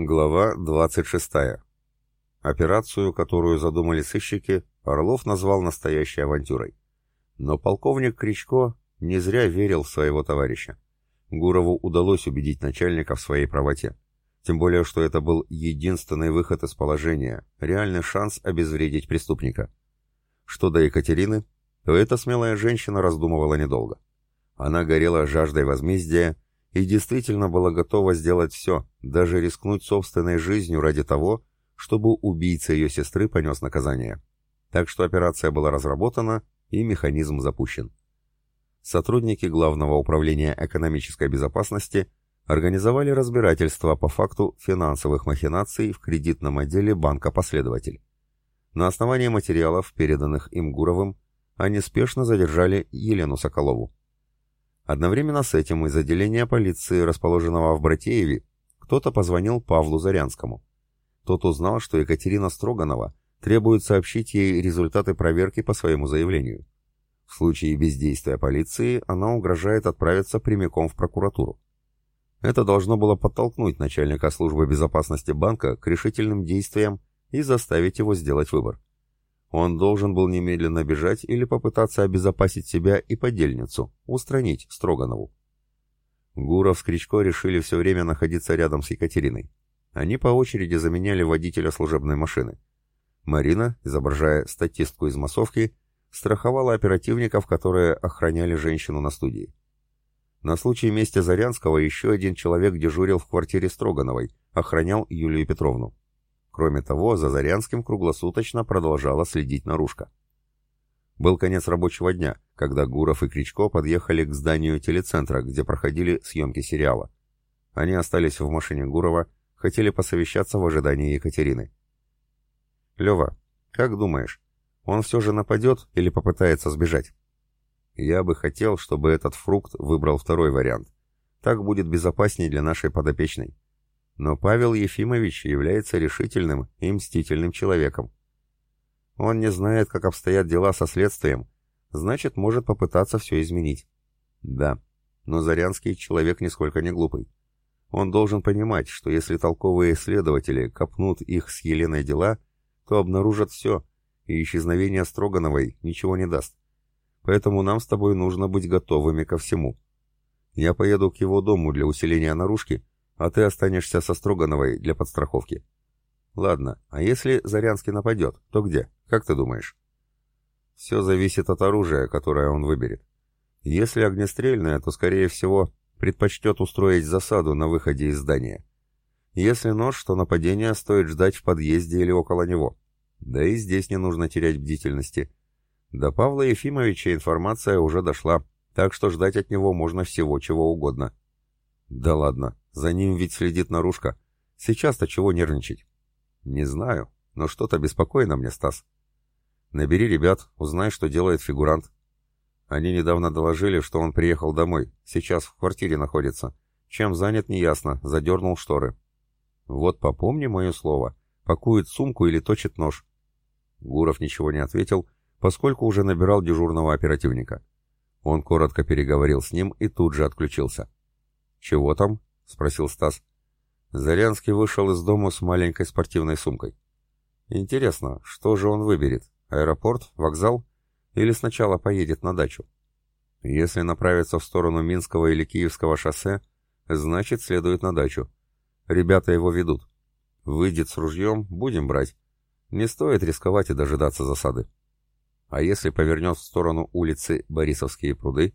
Глава 26. Операцию, которую задумали сыщики, Орлов назвал настоящей авантюрой. Но полковник Кричко не зря верил в своего товарища. Гурову удалось убедить начальника в своей правоте. Тем более, что это был единственный выход из положения, реальный шанс обезвредить преступника. Что до Екатерины, то эта смелая женщина раздумывала недолго. Она горела жаждой возмездия и действительно была готова сделать все, даже рискнуть собственной жизнью ради того, чтобы убийца ее сестры понес наказание. Так что операция была разработана и механизм запущен. Сотрудники Главного управления экономической безопасности организовали разбирательство по факту финансовых махинаций в кредитном отделе банка «Последователь». На основании материалов, переданных им Гуровым, они спешно задержали Елену Соколову. Одновременно с этим из отделения полиции, расположенного в Братееве, кто-то позвонил Павлу Зарянскому. Тот узнал, что Екатерина Строганова требует сообщить ей результаты проверки по своему заявлению. В случае бездействия полиции она угрожает отправиться прямиком в прокуратуру. Это должно было подтолкнуть начальника службы безопасности банка к решительным действиям и заставить его сделать выбор. Он должен был немедленно бежать или попытаться обезопасить себя и подельницу, устранить Строганову. Гуров с Кричко решили все время находиться рядом с Екатериной. Они по очереди заменяли водителя служебной машины. Марина, изображая статистку из массовки, страховала оперативников, которые охраняли женщину на студии. На случай мести Зарянского еще один человек дежурил в квартире Строгановой, охранял Юлию Петровну. Кроме того, за Зарянским круглосуточно продолжала следить наружка. Был конец рабочего дня, когда Гуров и Кричко подъехали к зданию телецентра, где проходили съемки сериала. Они остались в машине Гурова, хотели посовещаться в ожидании Екатерины. «Лева, как думаешь, он все же нападет или попытается сбежать?» «Я бы хотел, чтобы этот фрукт выбрал второй вариант. Так будет безопаснее для нашей подопечной. Но Павел Ефимович является решительным и мстительным человеком. Он не знает, как обстоят дела со следствием, значит, может попытаться все изменить. Да, но Зарянский человек нисколько не глупый. Он должен понимать, что если толковые следователи копнут их с Еленой дела, то обнаружат все, и исчезновение Строгановой ничего не даст. Поэтому нам с тобой нужно быть готовыми ко всему. Я поеду к его дому для усиления наружки, а ты останешься со Строгановой для подстраховки. Ладно, а если Зарянский нападет, то где? Как ты думаешь? Все зависит от оружия, которое он выберет. Если огнестрельное, то, скорее всего, предпочтет устроить засаду на выходе из здания. Если нож, то нападение стоит ждать в подъезде или около него. Да и здесь не нужно терять бдительности. До Павла Ефимовича информация уже дошла, так что ждать от него можно всего чего угодно. Да ладно, за ним ведь следит наружка. Сейчас-то чего нервничать? Не знаю, но что-то беспокойно мне, Стас. Набери ребят, узнай, что делает фигурант. Они недавно доложили, что он приехал домой, сейчас в квартире находится. Чем занят, неясно, задернул шторы. Вот попомни мое слово, пакует сумку или точит нож. Гуров ничего не ответил, поскольку уже набирал дежурного оперативника. Он коротко переговорил с ним и тут же отключился. «Чего там?» — спросил Стас. Зарянский вышел из дома с маленькой спортивной сумкой. «Интересно, что же он выберет? Аэропорт, вокзал? Или сначала поедет на дачу?» Если направиться в сторону Минского или Киевского шоссе, значит, следует на дачу. Ребята его ведут. Выйдет с ружьем, будем брать. Не стоит рисковать и дожидаться засады. А если повернет в сторону улицы Борисовские пруды,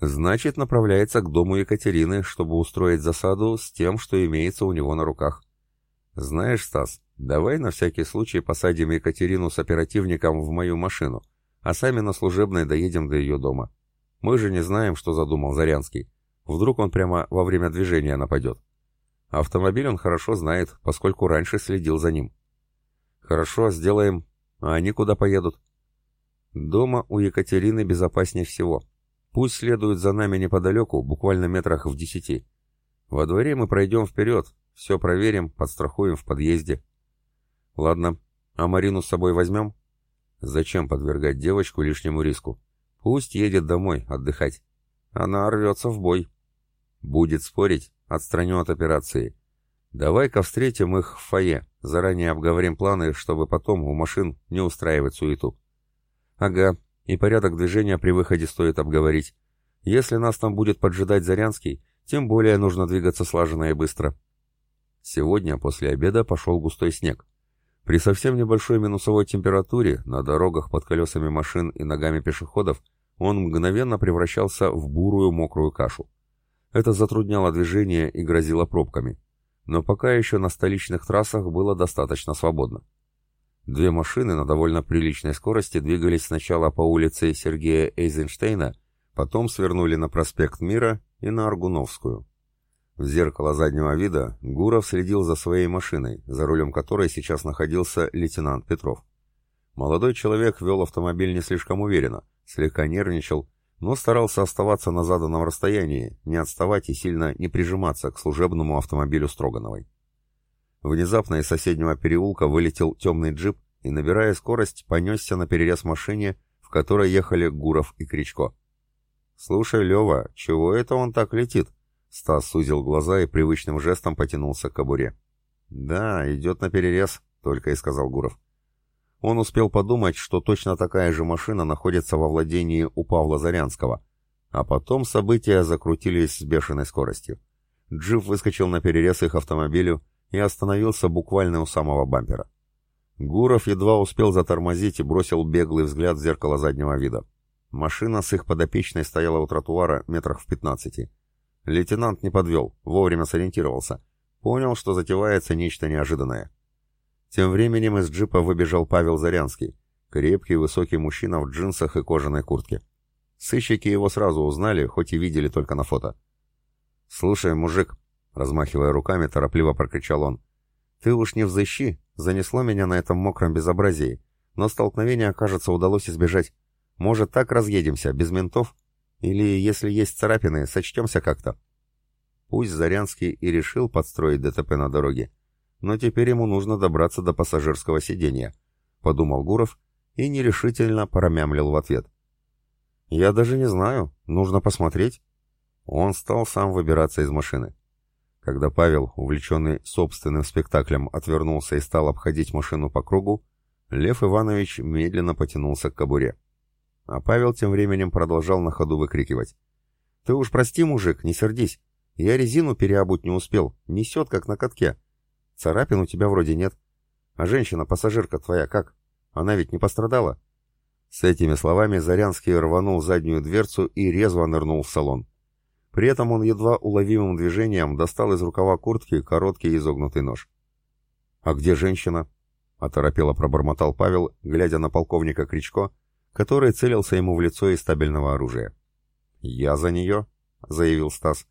Значит, направляется к дому Екатерины, чтобы устроить засаду с тем, что имеется у него на руках. Знаешь, Стас, давай на всякий случай посадим Екатерину с оперативником в мою машину, а сами на служебной доедем до ее дома. Мы же не знаем, что задумал Зарянский. Вдруг он прямо во время движения нападет. Автомобиль он хорошо знает, поскольку раньше следил за ним. Хорошо, сделаем. А они куда поедут? Дома у Екатерины безопаснее всего. Пусть следует за нами неподалеку, буквально метрах в десяти. Во дворе мы пройдем вперед, все проверим, подстрахуем в подъезде. Ладно, а Марину с собой возьмем? Зачем подвергать девочку лишнему риску? Пусть едет домой отдыхать. Она рвется в бой. Будет спорить, отстраню от операции. Давай-ка встретим их в фойе, заранее обговорим планы, чтобы потом у машин не устраивать суету. Ага, и порядок движения при выходе стоит обговорить. Если нас там будет поджидать Зарянский, тем более нужно двигаться слаженно и быстро. Сегодня после обеда пошел густой снег. При совсем небольшой минусовой температуре на дорогах под колесами машин и ногами пешеходов он мгновенно превращался в бурую мокрую кашу. Это затрудняло движение и грозило пробками. Но пока еще на столичных трассах было достаточно свободно. Две машины на довольно приличной скорости двигались сначала по улице Сергея Эйзенштейна, потом свернули на проспект Мира и на Аргуновскую. В зеркало заднего вида Гуров следил за своей машиной, за рулем которой сейчас находился лейтенант Петров. Молодой человек вел автомобиль не слишком уверенно, слегка нервничал, но старался оставаться на заданном расстоянии, не отставать и сильно не прижиматься к служебному автомобилю Строгановой. Внезапно из соседнего переулка вылетел темный джип и, набирая скорость, понесся на перерез машине, в которой ехали Гуров и Кричко. «Слушай, Лева, чего это он так летит?» Стас сузил глаза и привычным жестом потянулся к кобуре. «Да, идет на перерез», — только и сказал Гуров. Он успел подумать, что точно такая же машина находится во владении у Павла Зарянского. А потом события закрутились с бешеной скоростью. Джип выскочил на перерез их автомобилю и остановился буквально у самого бампера. Гуров едва успел затормозить и бросил беглый взгляд в зеркало заднего вида. Машина с их подопечной стояла у тротуара метрах в пятнадцати. Лейтенант не подвел, вовремя сориентировался. Понял, что затевается нечто неожиданное. Тем временем из джипа выбежал Павел Зарянский, крепкий высокий мужчина в джинсах и кожаной куртке. Сыщики его сразу узнали, хоть и видели только на фото. «Слушай, мужик», — размахивая руками, торопливо прокричал он, — «ты уж не взыщи, занесло меня на этом мокром безобразии, но столкновения, кажется, удалось избежать. Может, так разъедемся, без ментов? Или, если есть царапины, сочтемся как-то?» Пусть Зарянский и решил подстроить ДТП на дороге, но теперь ему нужно добраться до пассажирского сиденья, подумал Гуров и нерешительно промямлил в ответ. Я даже не знаю, нужно посмотреть. Он стал сам выбираться из машины. Когда Павел, увлеченный собственным спектаклем, отвернулся и стал обходить машину по кругу, Лев Иванович медленно потянулся к кобуре. А Павел тем временем продолжал на ходу выкрикивать. «Ты уж прости, мужик, не сердись. Я резину переобуть не успел, несет как на катке. Царапин у тебя вроде нет. А женщина-пассажирка твоя как? Она ведь не пострадала?» С этими словами Зарянский рванул заднюю дверцу и резво нырнул в салон. При этом он едва уловимым движением достал из рукава куртки короткий изогнутый нож. «А где женщина?» — оторопело пробормотал Павел, глядя на полковника Кричко, который целился ему в лицо из стабильного оружия. «Я за нее», — заявил Стас.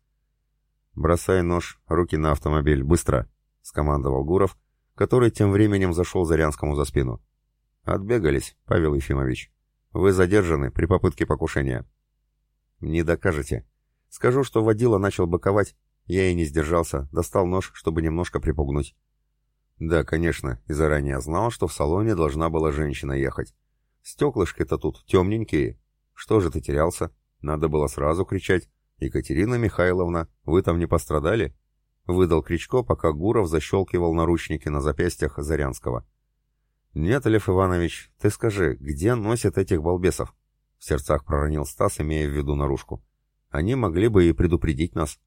«Бросай нож, руки на автомобиль, быстро!» — скомандовал Гуров, который тем временем зашел Зарянскому за спину. «Отбегались, Павел Ефимович. Вы задержаны при попытке покушения». «Не докажете. Скажу, что водила начал боковать. Я и не сдержался, достал нож, чтобы немножко припугнуть». «Да, конечно, и заранее знал, что в салоне должна была женщина ехать. Стеклышки-то тут темненькие. Что же ты терялся? Надо было сразу кричать. Екатерина Михайловна, вы там не пострадали?» выдал Кричко, пока Гуров защелкивал наручники на запястьях Зарянского. «Нет, Лев Иванович, ты скажи, где носят этих балбесов?» В сердцах проронил Стас, имея в виду наружку. «Они могли бы и предупредить нас».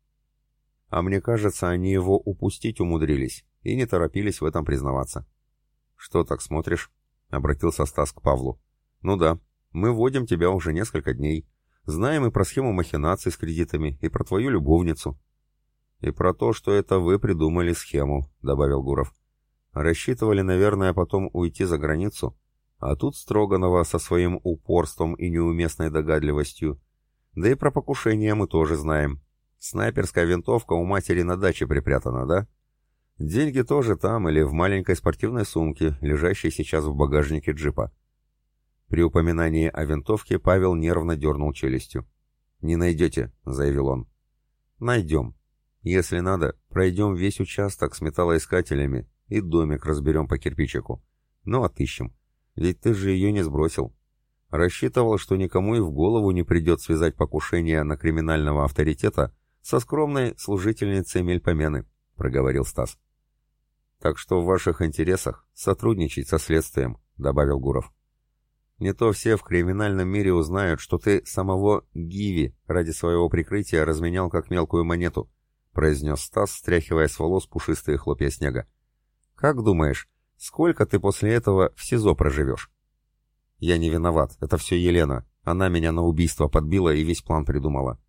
А мне кажется, они его упустить умудрились и не торопились в этом признаваться. «Что так смотришь?» — обратился Стас к Павлу. «Ну да, мы вводим тебя уже несколько дней. Знаем и про схему махинаций с кредитами, и про твою любовницу. «И про то, что это вы придумали схему», — добавил Гуров. «Рассчитывали, наверное, потом уйти за границу, а тут Строганова со своим упорством и неуместной догадливостью. Да и про покушение мы тоже знаем. Снайперская винтовка у матери на даче припрятана, да? Деньги тоже там или в маленькой спортивной сумке, лежащей сейчас в багажнике джипа». При упоминании о винтовке Павел нервно дернул челюстью. «Не найдете», — заявил он. «Найдем», если надо, пройдем весь участок с металлоискателями и домик разберем по кирпичику. Ну, отыщем. Ведь ты же ее не сбросил. Рассчитывал, что никому и в голову не придет связать покушение на криминального авторитета со скромной служительницей Мельпомены. проговорил Стас. Так что в ваших интересах сотрудничать со следствием, добавил Гуров. Не то все в криминальном мире узнают, что ты самого Гиви ради своего прикрытия разменял как мелкую монету, произнес Стас, стряхивая с волос пушистые хлопья снега. Как думаешь, сколько ты после этого в СИЗО проживешь? Я не виноват, это все Елена. Она меня на убийство подбила и весь план придумала.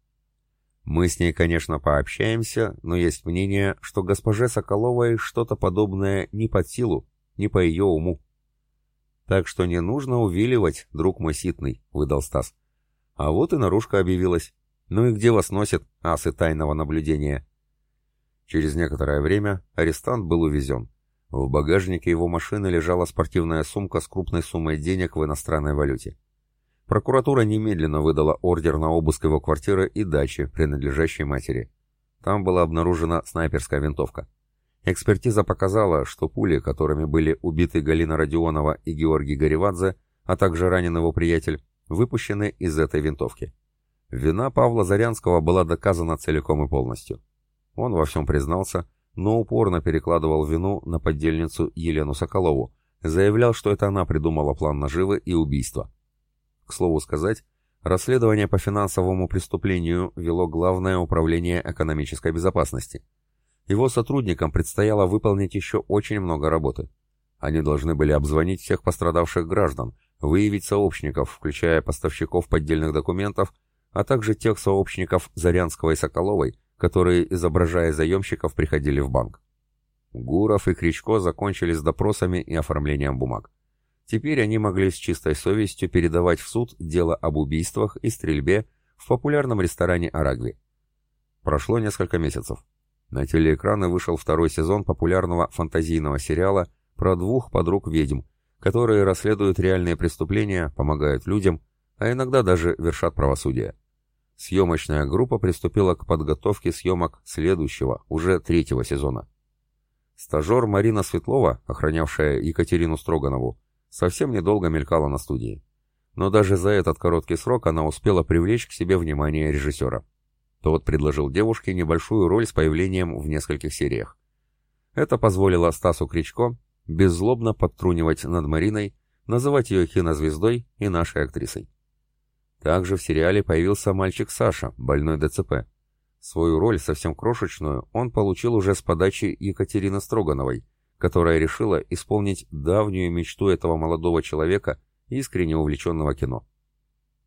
Мы с ней, конечно, пообщаемся, но есть мнение, что госпоже Соколовой что-то подобное не под силу, не по ее уму. Так что не нужно увиливать, друг мой ситный, выдал Стас. А вот и наружка объявилась. Ну и где вас носят, асы тайного наблюдения? Через некоторое время арестант был увезен. В багажнике его машины лежала спортивная сумка с крупной суммой денег в иностранной валюте. Прокуратура немедленно выдала ордер на обыск его квартиры и дачи, принадлежащей матери. Там была обнаружена снайперская винтовка. Экспертиза показала, что пули, которыми были убиты Галина Родионова и Георгий Горевадзе, а также ранен его приятель, выпущены из этой винтовки. Вина Павла Зарянского была доказана целиком и полностью. Он во всем признался, но упорно перекладывал вину на поддельницу Елену Соколову, заявлял, что это она придумала план наживы и убийства. К слову сказать, расследование по финансовому преступлению вело Главное управление экономической безопасности. Его сотрудникам предстояло выполнить еще очень много работы. Они должны были обзвонить всех пострадавших граждан, выявить сообщников, включая поставщиков поддельных документов, а также тех сообщников Зарянского и Соколовой, которые, изображая заемщиков, приходили в банк. Гуров и Кричко закончили с допросами и оформлением бумаг. Теперь они могли с чистой совестью передавать в суд дело об убийствах и стрельбе в популярном ресторане «Арагви». Прошло несколько месяцев. На телеэкраны вышел второй сезон популярного фантазийного сериала про двух подруг-ведьм, которые расследуют реальные преступления, помогают людям, а иногда даже вершат правосудие. Съемочная группа приступила к подготовке съемок следующего, уже третьего сезона. Стажер Марина Светлова, охранявшая Екатерину Строганову, совсем недолго мелькала на студии. Но даже за этот короткий срок она успела привлечь к себе внимание режиссера. Тот предложил девушке небольшую роль с появлением в нескольких сериях. Это позволило Стасу Кричко беззлобно подтрунивать над Мариной, называть ее кинозвездой и нашей актрисой. Также в сериале появился мальчик Саша, больной ДЦП. Свою роль, совсем крошечную, он получил уже с подачи Екатерины Строгановой, которая решила исполнить давнюю мечту этого молодого человека, искренне увлеченного кино.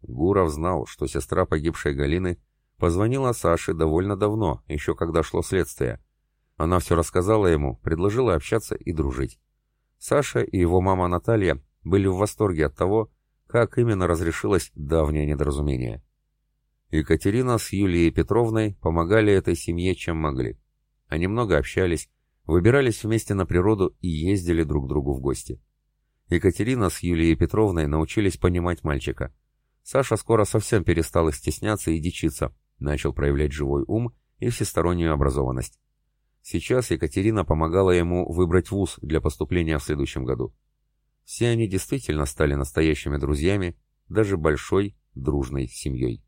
Гуров знал, что сестра погибшей Галины позвонила Саше довольно давно, еще когда шло следствие. Она все рассказала ему, предложила общаться и дружить. Саша и его мама Наталья были в восторге от того, как именно разрешилось давнее недоразумение. Екатерина с Юлией Петровной помогали этой семье чем могли. Они много общались, выбирались вместе на природу и ездили друг к другу в гости. Екатерина с Юлией Петровной научились понимать мальчика. Саша скоро совсем перестал стесняться и дичиться, начал проявлять живой ум и всестороннюю образованность. Сейчас Екатерина помогала ему выбрать вуз для поступления в следующем году. Все они действительно стали настоящими друзьями, даже большой дружной семьей.